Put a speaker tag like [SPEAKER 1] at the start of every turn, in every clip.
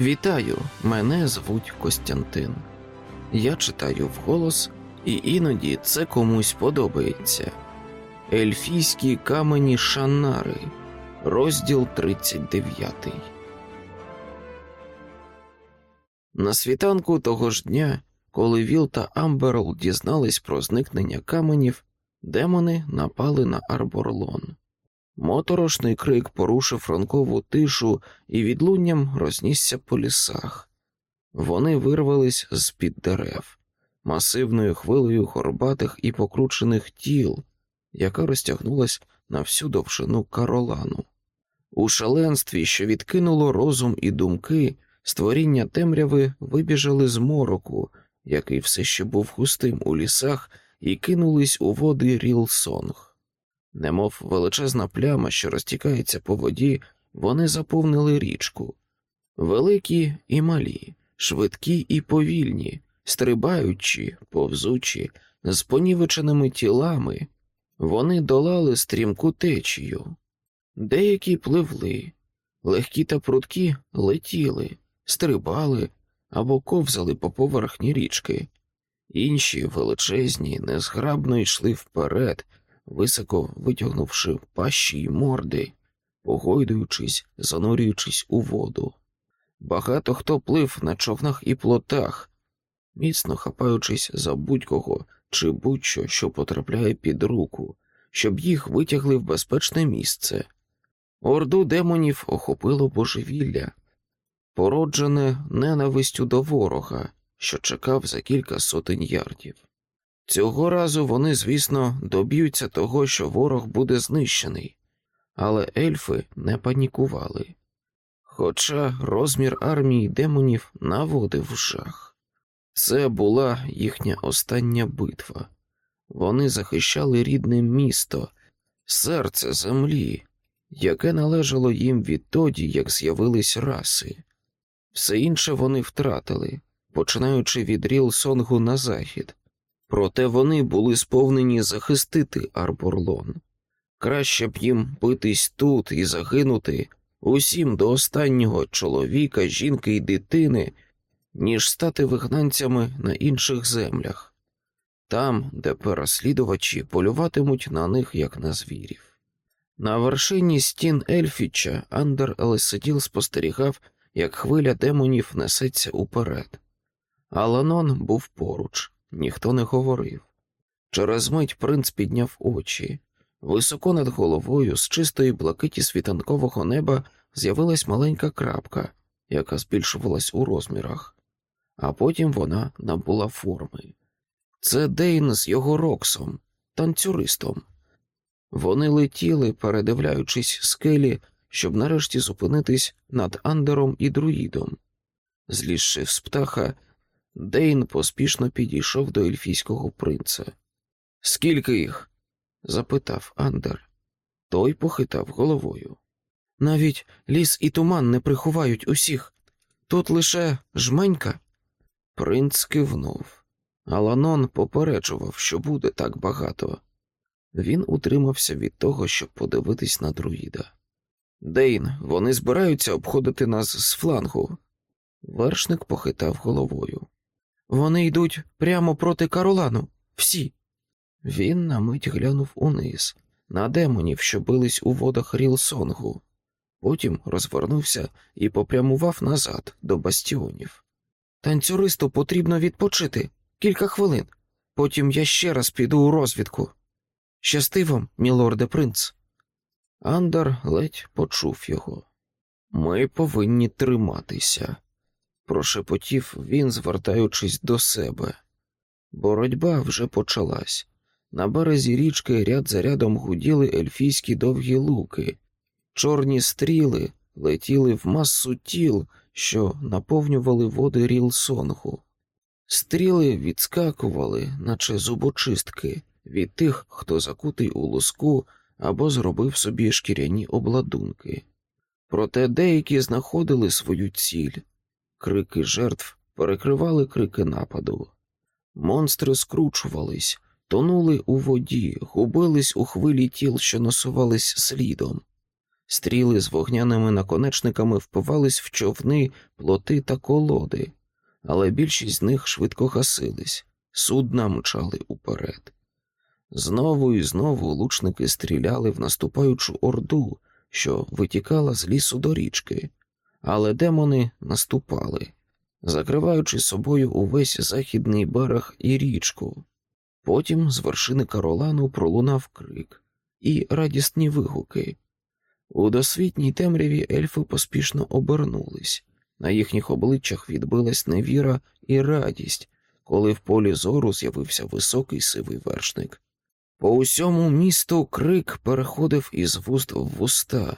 [SPEAKER 1] Вітаю, мене звуть Костянтин. Я читаю вголос, і іноді це комусь подобається. Ельфійські камені Шанари, розділ 39. На світанку того ж дня, коли Віл та Амберл дізнались про зникнення каменів, демони напали на Арборлон. Моторошний крик порушив ранкову тишу і відлунням рознісся по лісах. Вони вирвались з під дерев, масивною хвилею горбатих і покручених тіл, яка розтягнулась на всю довшину каролану. У шаленстві, що відкинуло розум і думки, створіння темряви вибіжали з мороку, який все ще був густим у лісах, і кинулись у води Рілсонг. Немов величезна пляма, що розтікається по воді, вони заповнили річку. Великі і малі, швидкі і повільні, стрибаючи, повзучі, з понівеченими тілами, вони долали стрімку течію. Деякі пливли, легкі та прудкі летіли, стрибали або ковзали по поверхні річки, інші величезні, незграбно йшли вперед високо витягнувши пащі й морди, погойдуючись, занурюючись у воду. Багато хто плив на човнах і плотах, міцно хапаючись за будь-кого чи будь-що, що потрапляє під руку, щоб їх витягли в безпечне місце. Орду демонів охопило божевілля, породжене ненавистю до ворога, що чекав за кілька сотень ярдів. Цього разу вони, звісно, доб'ються того, що ворог буде знищений, але ельфи не панікували. Хоча розмір армії демонів наводив жах. Це була їхня остання битва. Вони захищали рідне місто, серце землі, яке належало їм відтоді, як з'явились раси. Все інше вони втратили, починаючи від Ріл Сонгу на захід. Проте вони були сповнені захистити Арборлон. Краще б їм битись тут і загинути усім до останнього чоловіка, жінки і дитини, ніж стати вигнанцями на інших землях, там, де переслідувачі полюватимуть на них як на звірів. На вершині стін Ельфіча Андер Елесиділ спостерігав, як хвиля демонів несеться уперед. Аланон був поруч. Ніхто не говорив. Через мить принц підняв очі. Високо над головою, з чистої блакиті світанкового неба, з'явилась маленька крапка, яка збільшувалась у розмірах, а потім вона набула форми. Це Дейн з його роксом, танцюристом. Вони летіли, передивляючись скелі, щоб нарешті зупинитись над Андером і друїдом. Злізши з птаха, Дейн поспішно підійшов до ельфійського принца. Скільки їх? запитав Андер. Той похитав головою. Навіть ліс і туман не приховають усіх. Тут лише жменька. Принц кивнув. Аланон попереджував, що буде так багато. Він утримався від того, щоб подивитись на друїда. Дейн, вони збираються обходити нас з флангу. Вершник похитав головою. Вони йдуть прямо проти Каролану, всі. Він на мить глянув униз, на демонів, що бились у водах Рілсонгу, потім розвернувся і попрямував назад до бастіонів. Танцюристу потрібно відпочити кілька хвилин, потім я ще раз піду у розвідку. Щасти вам, мілорде принц. Андар ледь почув його. Ми повинні триматися прошепотів він, звертаючись до себе. Боротьба вже почалась. На березі річки ряд за рядом гуділи ельфійські довгі луки, чорні стріли летіли в масу тіл, що наповнювали води Рілсонгу. Стріли відскакували, наче зубочистки, від тих, хто закутий у луску або зробив собі шкіряні обладунки. Проте деякі знаходили свою ціль, Крики жертв перекривали крики нападу. Монстри скручувались, тонули у воді, губились у хвилі тіл, що насувались слідом. Стріли з вогняними наконечниками впивались в човни, плоти та колоди, але більшість з них швидко гасились, судна мчали уперед. Знову і знову лучники стріляли в наступаючу орду, що витікала з лісу до річки, але демони наступали, закриваючи собою увесь західний берег і річку. Потім з вершини Каролану пролунав крик і радісні вигуки. У досвітній темряві ельфи поспішно обернулись, на їхніх обличчях відбилась невіра і радість, коли в полі зору з'явився високий сивий вершник. По усьому місту крик переходив із вуст в вуста,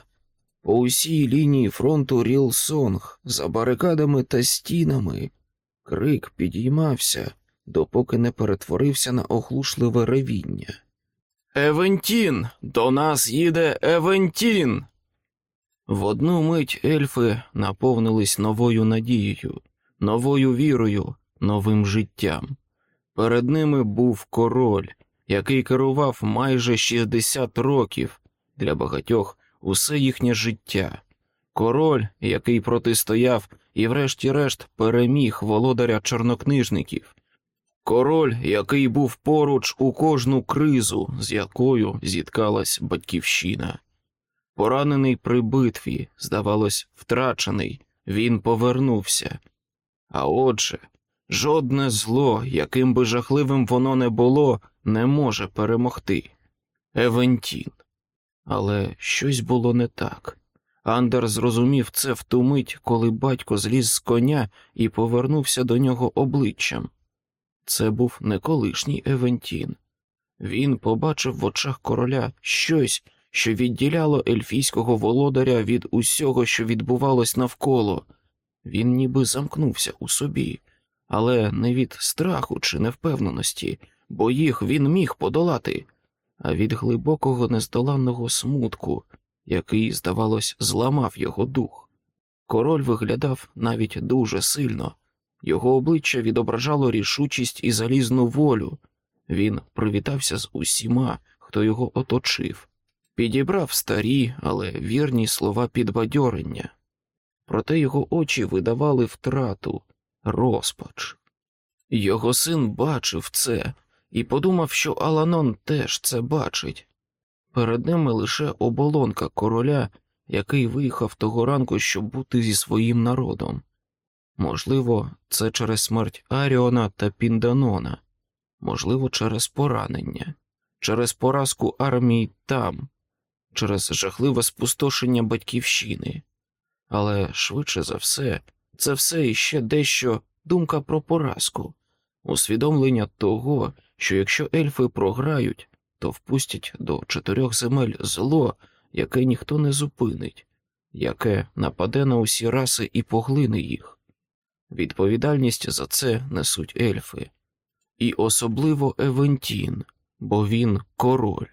[SPEAKER 1] по усій лінії фронту Рілсонг, за барикадами та стінами. Крик підіймався, допоки не перетворився на оглушливе ревіння. Евентін! До нас їде Евентін! В одну мить ельфи наповнились новою надією, новою вірою, новим життям. Перед ними був король, який керував майже 60 років для багатьох усе їхнє життя, король, який протистояв і, врешті-решт, переміг володаря чорнокнижників, король, який був поруч у кожну кризу, з якою зіткалась батьківщина. Поранений при битві, здавалось, втрачений, він повернувся. А отже, жодне зло, яким би жахливим воно не було, не може перемогти. Евентін. Але щось було не так. Андер зрозумів це в ту мить, коли батько зліз з коня і повернувся до нього обличчям. Це був не колишній Евентін. Він побачив в очах короля щось, що відділяло ельфійського володаря від усього, що відбувалось навколо. Він ніби замкнувся у собі, але не від страху чи невпевненості, бо їх він міг подолати, а від глибокого нездоланного смутку, який, здавалось, зламав його дух. Король виглядав навіть дуже сильно, його обличчя відображало рішучість і залізну волю. Він привітався з усіма, хто його оточив, підібрав старі, але вірні слова підбадьорення. Проте його очі видавали втрату, розпач. Його син бачив це і подумав, що Аланон теж це бачить. Перед ними лише оболонка короля, який виїхав того ранку, щоб бути зі своїм народом. Можливо, це через смерть Аріона та Пінданона, можливо, через поранення, через поразку армії там, через жахливе спустошення батьківщини. Але швидше за все, це все іще дещо думка про поразку, усвідомлення того, що якщо ельфи програють, то впустять до чотирьох земель зло, яке ніхто не зупинить, яке нападе на усі раси і поглине їх. Відповідальність за це несуть ельфи, і особливо Евентін, бо він король.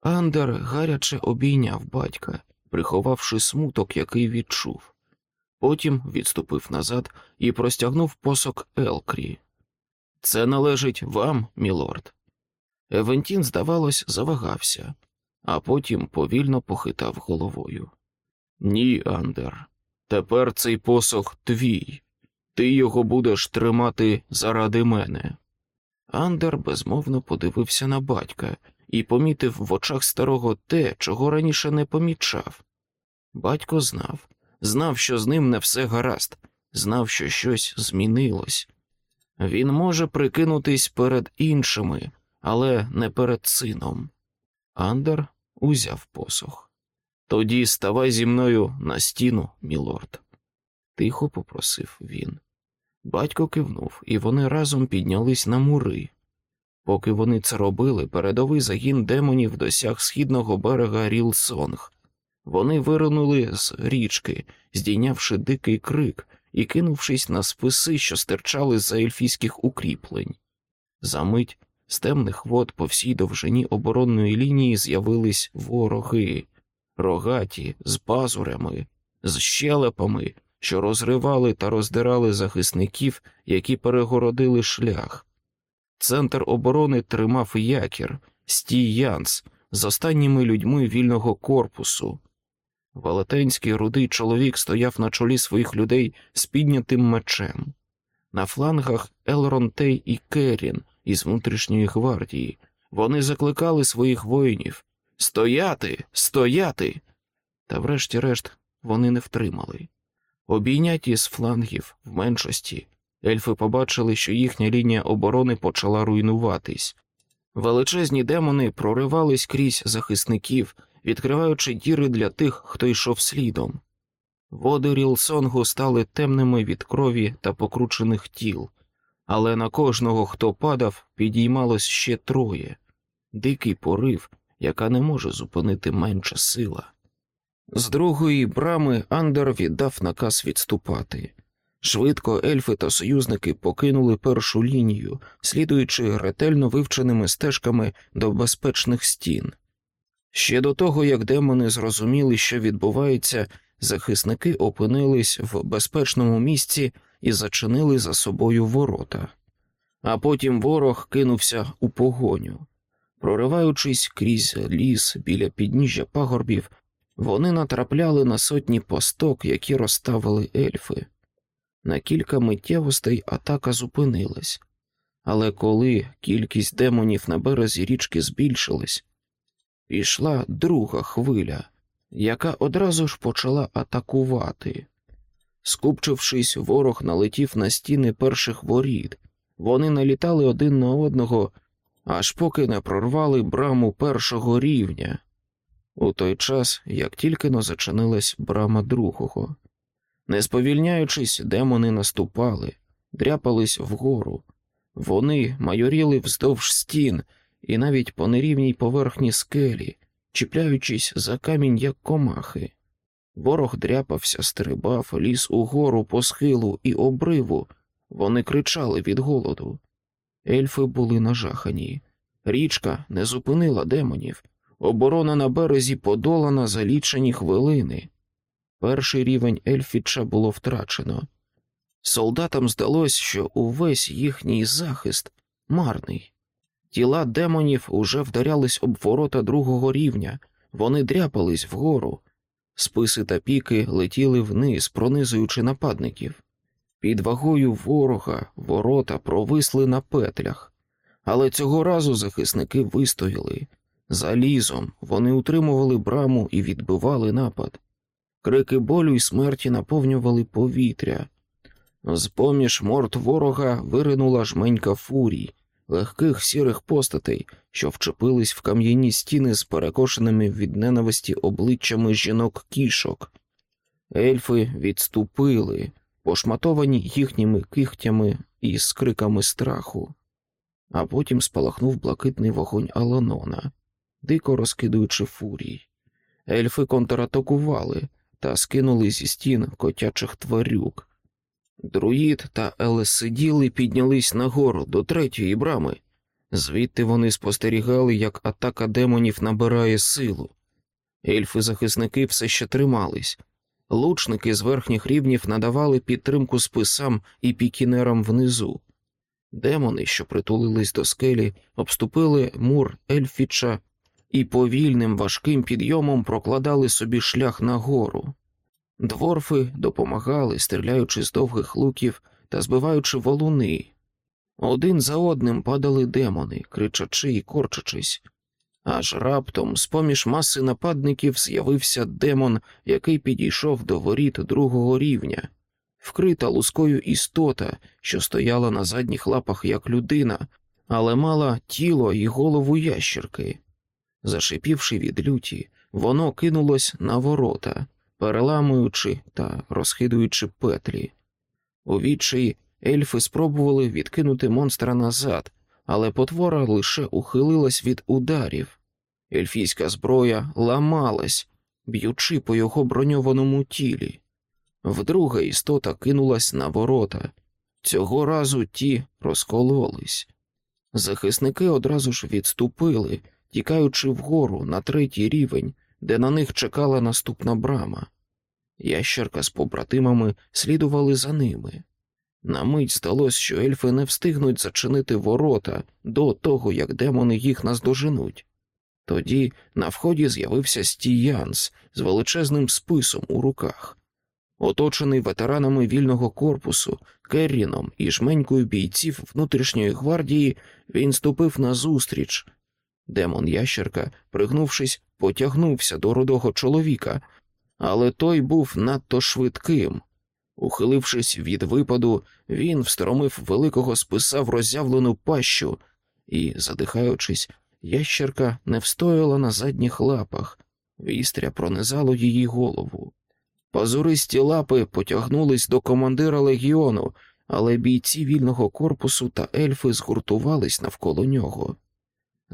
[SPEAKER 1] Андер гаряче обійняв батька, приховавши смуток, який відчув. Потім відступив назад і простягнув посок Елкрі. Це належить вам, мілорд. Евентін, здавалось, завагався, а потім повільно похитав головою. Ні, Андер, тепер цей посох твій. Ти його будеш тримати заради мене. Андер безмовно подивився на батька і помітив в очах старого те, чого раніше не помічав. Батько знав, знав, що з ним не все гаразд, знав, що щось змінилось. Він може прикинутись перед іншими, але не перед сином. Андер узяв посох. Тоді ставай зі мною на стіну, мілорд, тихо попросив він. Батько кивнув, і вони разом піднялись на мури. Поки вони це робили, передовий загін демонів досяг східного берега Рілсонг. Вони виринули з річки, здійнявши дикий крик і кинувшись на списи, що стирчали за ельфійських укріплень. Замить з темних вод по всій довжині оборонної лінії з'явились вороги, рогаті, з пазурями, з щелепами, що розривали та роздирали захисників, які перегородили шлях. Центр оборони тримав якір, стій Янс з останніми людьми вільного корпусу. Велетенський рудий чоловік стояв на чолі своїх людей з піднятим мечем. На флангах Елронтей і Керін із внутрішньої гвардії. Вони закликали своїх воїнів Стояти, стояти. Та, врешті-решт, вони не втримали. Обійняті з флангів в меншості, ельфи побачили, що їхня лінія оборони почала руйнуватись. Величезні демони проривались крізь захисників, відкриваючи діри для тих, хто йшов слідом. Води Рілсонгу стали темними від крові та покручених тіл, але на кожного, хто падав, підіймалось ще троє дикий порив, яка не може зупинити менша сила. З другої брами Андер віддав наказ відступати. Швидко ельфи та союзники покинули першу лінію, слідуючи ретельно вивченими стежками до безпечних стін. Ще до того, як демони зрозуміли, що відбувається, захисники опинились в безпечному місці і зачинили за собою ворота. А потім ворог кинувся у погоню. Прориваючись крізь ліс біля підніжжя пагорбів, вони натрапляли на сотні посток, які розставили ельфи. На кілька миттєвостей атака зупинилась, але коли кількість демонів на березі річки збільшилась, пішла друга хвиля, яка одразу ж почала атакувати. Скупчившись, ворог налетів на стіни перших воріт, вони налітали один на одного, аж поки не прорвали браму першого рівня. У той час, як тільки но зачинилась брама другого. Не сповільняючись, демони наступали, дряпались вгору. Вони майоріли вздовж стін і навіть по нерівній поверхні скелі, чіпляючись за камінь, як комахи. Ворог дряпався, стрибав, ліз угору по схилу і обриву. Вони кричали від голоду. Ельфи були нажахані. Річка не зупинила демонів. Оборона на березі подолана за лічені хвилини. Перший рівень Ельфіча було втрачено. Солдатам здалось, що увесь їхній захист марний. Тіла демонів уже вдарялись об ворота другого рівня, вони дряпались вгору, списи та піки летіли вниз, пронизуючи нападників. Під вагою ворога ворота провисли на петлях, але цього разу захисники вистояли. Залізом вони утримували браму і відбивали напад. Крики болю й смерті наповнювали повітря. З поміж морд ворога виринула жменька фурій, легких сірих постатей, що вчепились в кам'яні стіни з перекошеними від ненависті обличчями жінок кішок. Ельфи відступили, пошматовані їхніми кихтями і скриками страху, а потім спалахнув блакитний вогонь Аланона, дико розкидуючи фурій. Ельфи контратакували та скинули зі стін котячих тварюк. Друїд та Елесиділи піднялись нагору до третьої брами. Звідти вони спостерігали, як атака демонів набирає силу. Ельфи-захисники все ще тримались. Лучники з верхніх рівнів надавали підтримку списам і пікінерам внизу. Демони, що притулились до скелі, обступили мур Ельфіча і повільним важким підйомом прокладали собі шлях нагору. Дворфи допомагали, стріляючи з довгих луків та збиваючи валуни. Один за одним падали демони, кричачи і корчачись. Аж раптом, з поміж маси нападників, з'явився демон, який підійшов до воріт другого рівня, вкрита лускою істота, що стояла на задніх лапах як людина, але мала тіло і голову ящерки. Зашипівши від люті, воно кинулось на ворота, переламуючи та розхидуючи петлі. У відчаї ельфи спробували відкинути монстра назад, але потвора лише ухилилась від ударів. Ельфійська зброя ламалась, б'ючи по його броньованому тілі. Вдруге істота кинулась на ворота. Цього разу ті розкололись. Захисники одразу ж відступили, тікаючи вгору на третій рівень, де на них чекала наступна брама. Ящерка з побратимами слідували за ними. На мить здалось, що ельфи не встигнуть зачинити ворота до того, як демони їх наздоженуть. Тоді на вході з'явився стіянс з величезним списом у руках. Оточений ветеранами вільного корпусу, Керріном і жменькою бійців внутрішньої гвардії, він ступив назустріч. Демон ящерка, пригнувшись, потягнувся до рудого чоловіка, але той був надто швидким. Ухилившись від випаду, він встромив великого списа в роззявлену пащу і, задихаючись, ящерка не встояла на задніх лапах, вістря пронизало її голову. Пазуристі лапи потягнулись до командира легіону, але бійці вільного корпусу та ельфи згуртувались навколо нього.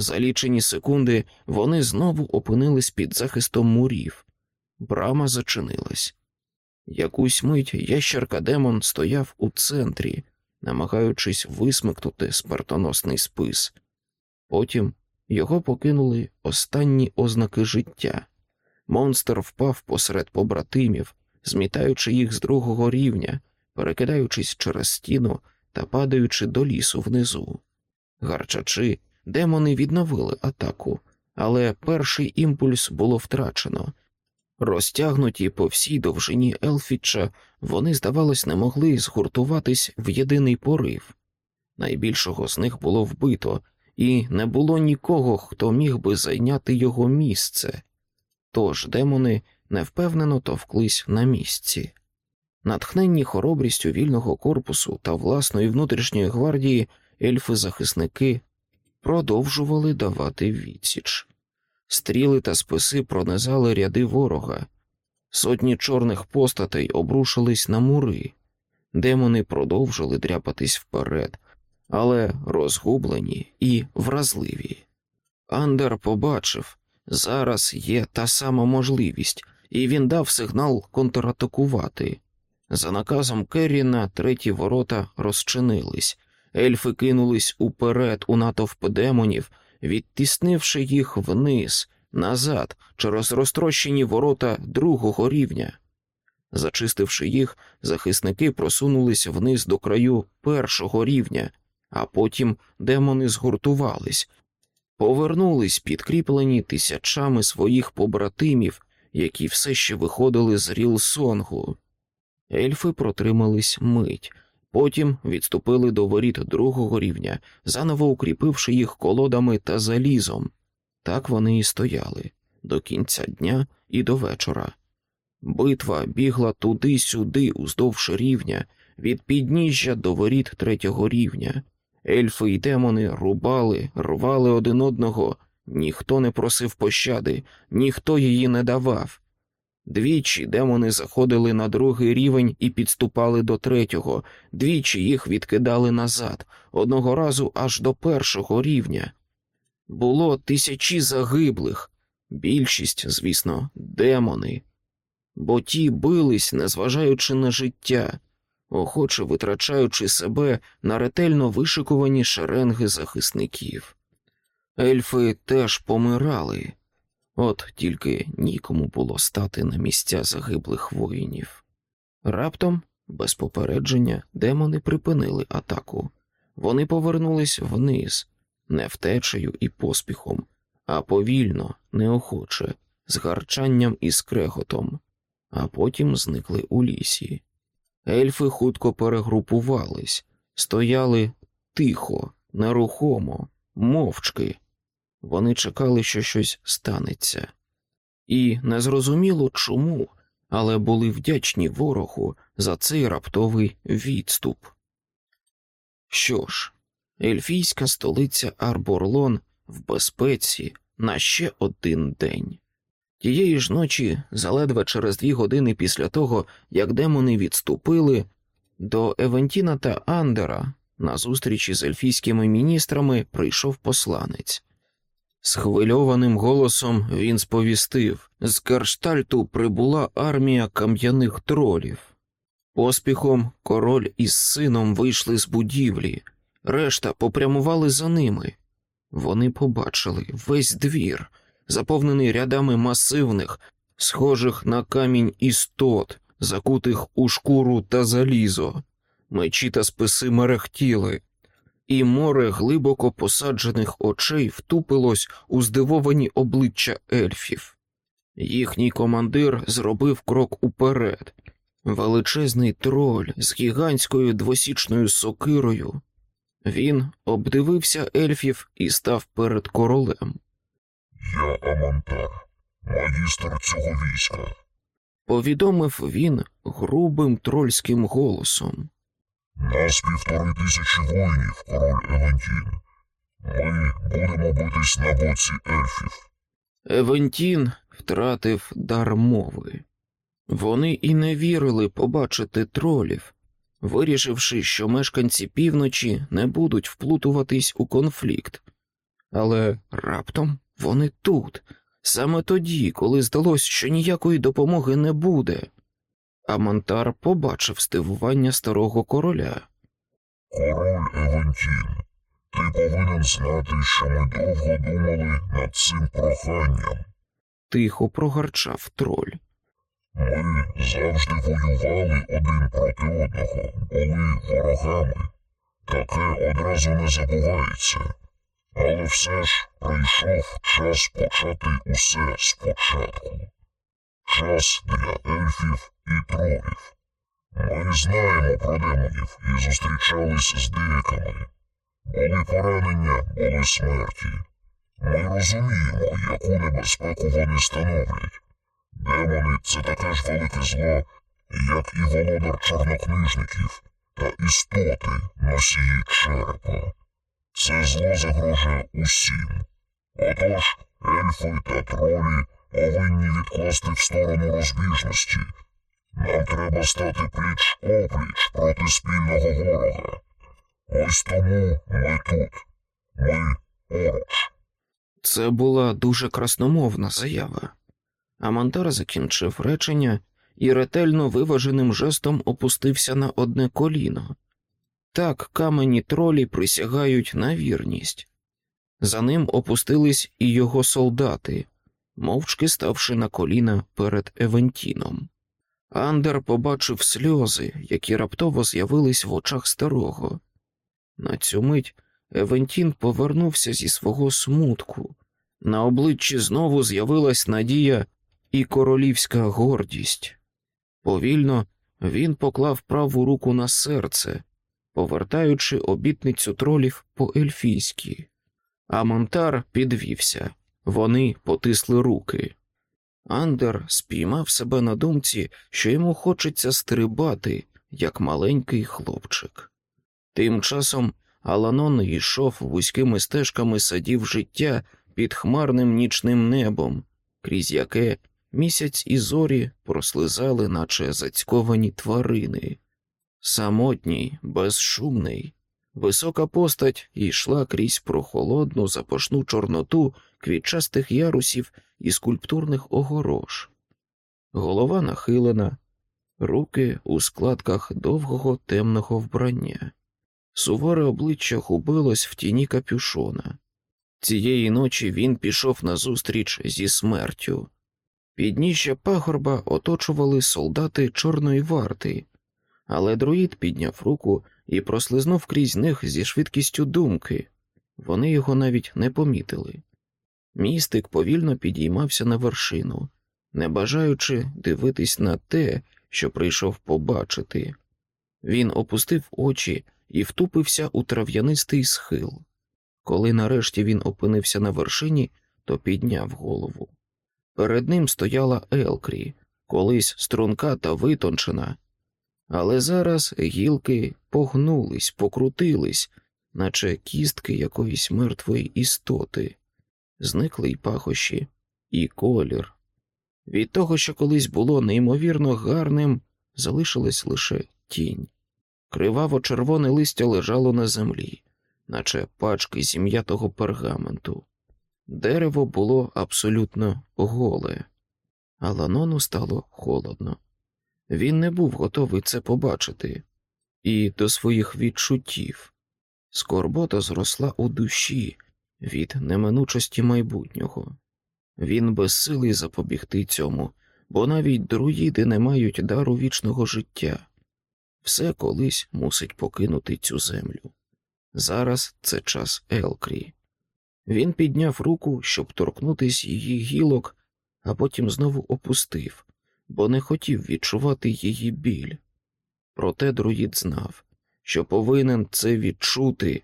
[SPEAKER 1] За лічені секунди вони знову опинились під захистом мурів. Брама зачинилась. Якусь мить ящерка демон стояв у центрі, намагаючись висмикнути смертоносний спис. Потім його покинули останні ознаки життя. Монстр впав посеред побратимів, змітаючи їх з другого рівня, перекидаючись через стіну та падаючи до лісу внизу. Гарчачи, демони відновили атаку, але перший імпульс було втрачено. Розтягнуті по всій довжині Елфіча, вони, здавалось, не могли згуртуватись в єдиний порив. Найбільшого з них було вбито, і не було нікого, хто міг би зайняти його місце. Тож демони невпевнено товклись на місці. Натхненні хоробрістю вільного корпусу та власної внутрішньої гвардії ельфи-захисники продовжували давати відсіч. Стріли та списи пронизали ряди ворога, сотні чорних постатей обрушились на мури, демони продовжили дряпатись вперед, але розгублені і вразливі. Андер побачив, зараз є та сама можливість, і він дав сигнал контратакувати. За наказом Керріна треті ворота розчинились, ельфи кинулись уперед у натовп демонів, відтіснивши їх вниз, назад, через розтрощені ворота другого рівня. Зачистивши їх, захисники просунулись вниз до краю першого рівня, а потім демони згуртувались, повернулись підкріплені тисячами своїх побратимів, які все ще виходили з Рілсонгу. Ельфи протримались мить, потім відступили до воріт другого рівня, заново укріпивши їх колодами та залізом. Так вони і стояли до кінця дня і до вечора. Битва бігла туди-сюди, уздовж рівня, від підніжжя до воріт третього рівня. Ельфи й демони рубали, рвали один одного, ніхто не просив пощади, ніхто її не давав. Двічі демони заходили на другий рівень і підступали до третього, двічі їх відкидали назад, одного разу аж до першого рівня. Було тисячі загиблих, більшість, звісно, демони, бо ті бились, незважаючи на життя, охоче витрачаючи себе на ретельно вишикувані шеренги захисників. Ельфи теж помирали, от тільки нікому було стати на місця загиблих воїнів. Раптом, без попередження, демони припинили атаку. Вони повернулись вниз, не втечею і поспіхом, а повільно, неохоче, з гарчанням і скреготом, а потім зникли у лісі. Ельфи хутко перегрупувались, стояли тихо, нерухомо, мовчки. Вони чекали, що щось станеться, і незрозуміло чому, але були вдячні ворогу за цей раптовий відступ. Що ж, ельфійська столиця Арборлон в безпеці на ще один день. Тієї ж ночі, заледве через дві години після того, як демони відступили, до Евентіна та Андера на зустрічі з ельфійськими міністрами прийшов посланець. Схвильованим голосом він сповістив з Керштальту прибула армія кам'яних тролів. Поспіхом король із сином вийшли з будівлі, решта попрямували за ними. Вони побачили весь двір, заповнений рядами масивних, схожих на камінь істот, закутих у шкуру та залізо, мечі та списи мерехтіли, і море глибоко посаджених очей втупилось у здивовані обличчя ельфів. Їхній командир зробив крок уперед. Величезний троль з гігантською двосічною сокирою. Він обдивився ельфів і став перед королем.
[SPEAKER 2] Я Амантар, магістр цього війська.
[SPEAKER 1] Повідомив він грубим трольським голосом.
[SPEAKER 2] Нас півтори тисячі воїнів, король Евентін. Ми будемо битись на боці ельфів.
[SPEAKER 1] Евентін втратив дар мови. Вони і не вірили побачити тролів, вирішивши, що мешканці півночі не будуть вплутуватись у конфлікт. Але раптом вони тут, саме тоді, коли здалось, що ніякої допомоги не буде. Амантар побачив стивування старого короля.
[SPEAKER 2] Король Евентін, ти повинен знати, що ми довго думали над цим проханням.
[SPEAKER 1] Тихо прогарчав троль.
[SPEAKER 2] Ми завжди воювали один проти одного, були ворогами. Таке одразу не забувається. Але все ж прийшов час почати усе спочатку. Час для ельфів і тролів. Ми знаємо про демонів і зустрічались з деякими. Були поранення, були смерті. Ми розуміємо, яку небезпеку вони становлять. Демони це таке ж велике зло, як і володар чорнокнижників та істоти носії черепа. Це зло загрожує усім. Отож, ельфи та тролі повинні відкласти в сторону розбіжності. Нам треба стати пліч опліч проти спільного ворога. Ось тому ми тут. Ми поруч.
[SPEAKER 1] Це була дуже красномовна заява. Амантар закінчив речення і ретельно виваженим жестом опустився на одне коліно. Так камені тролі присягають на вірність. За ним опустились і його солдати, мовчки ставши на коліна перед Евентіном. Андер побачив сльози, які раптово з'явились в очах старого. На цю мить Евентін повернувся зі свого смутку. На обличчі знову з'явилась надія і королівська гордість. Повільно він поклав праву руку на серце, повертаючи обітницю тролів по ельфійськи. А Монтар підвівся, вони потисли руки. Андер спіймав себе на думці, що йому хочеться стрибати, як маленький хлопчик. Тим часом Аланон йшов вузькими стежками садів життя під хмарним нічним небом, крізь яке місяць і зорі прослизали, наче зацьковані тварини. Самотній, безшумний, висока постать йшла крізь прохолодну запашну чорноту квітчастих ярусів і скульптурних огорож. Голова нахилена, руки у складках довгого темного вбрання. Суворе обличчя губилось в тіні капюшона. Цієї ночі він пішов назустріч зі смертю. Підніжжя пагорба оточували солдати Чорної варти, але друїд підняв руку і прослизнув крізь них зі швидкістю думки. Вони його навіть не помітили. Містик повільно підіймався на вершину, не бажаючи дивитись на те, що прийшов побачити. Він опустив очі і втупився у трав'янистий схил. Коли нарешті він опинився на вершині, то підняв голову. Перед ним стояла Елкрі, колись струнка та витончена, але зараз гілки погнулись, покрутились, наче кістки якоїсь мертвої істоти, зникли й пахощі, і колір. Від того, що колись було неймовірно гарним, залишилась лише тінь. Криваво червоне листя лежало на землі, наче пачки зім'ятого пергаменту. Дерево було абсолютно голе, а Ланону стало холодно. Він не був готовий це побачити, і до своїх відчуттів. Скорбота зросла у душі від неминучості майбутнього. Він безсилий запобігти цьому, бо навіть друїди не мають дару вічного життя. Все колись мусить покинути цю землю. Зараз це час Елкрі. Він підняв руку, щоб торкнутись її гілок, а потім знову опустив, бо не хотів відчувати її біль. Проте друїд знав, що повинен це відчути,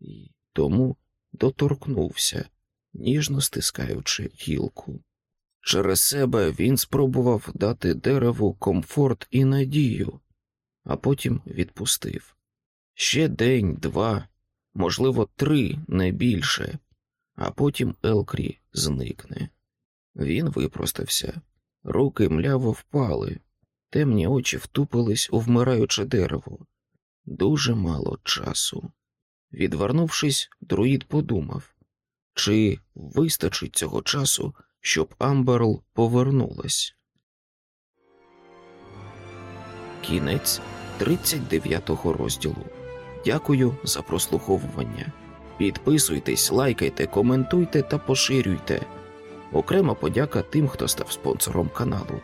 [SPEAKER 1] і тому доторкнувся, ніжно стискаючи гілку. Через себе він спробував дати дереву комфорт і надію, а потім відпустив. Ще день, два, можливо, три, не більше, а потім Елкрі зникне. Він випростався, руки мляво впали, темні очі втупились у вмираюче дерево. Дуже мало часу. Відвернувшись, друїд подумав, чи вистачить цього часу, щоб Амберл повернулась. Кінець 39-го розділу. Дякую за прослуховування. Підписуйтесь, лайкайте, коментуйте та поширюйте. Окрема подяка тим, хто став спонсором каналу.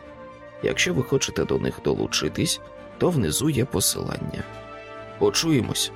[SPEAKER 1] Якщо ви хочете до них долучитись, то внизу є посилання. Почуємось!